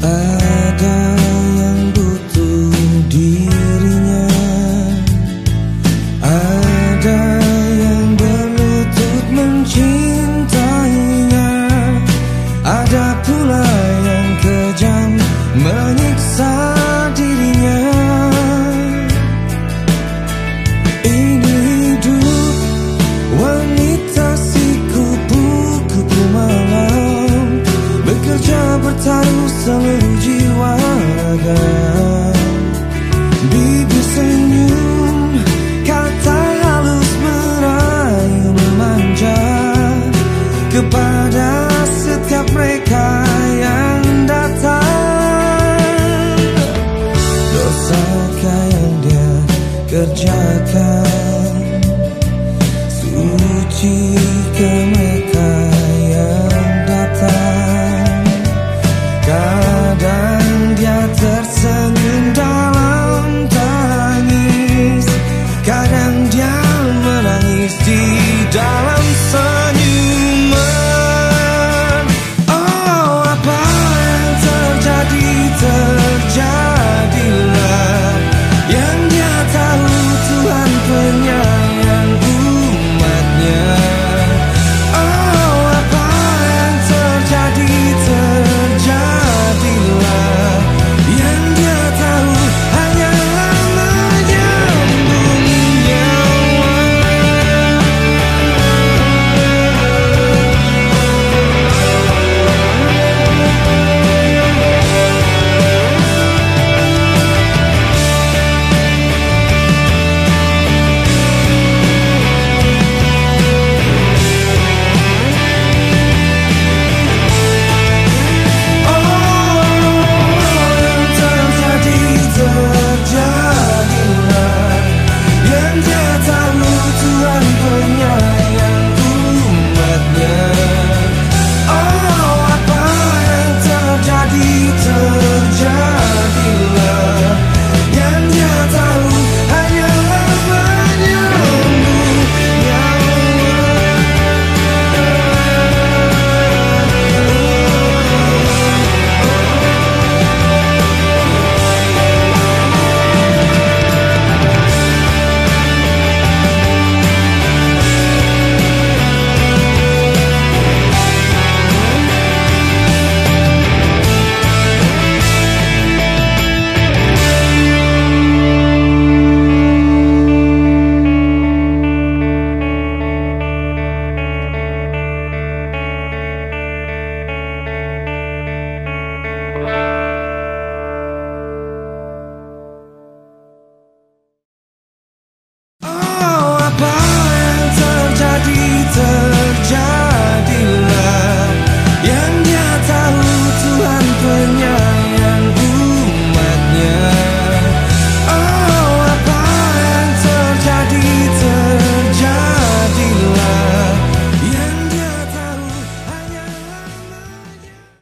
Ada yang butuh dirinya. Ada jika